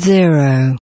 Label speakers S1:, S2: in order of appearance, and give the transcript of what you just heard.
S1: zero.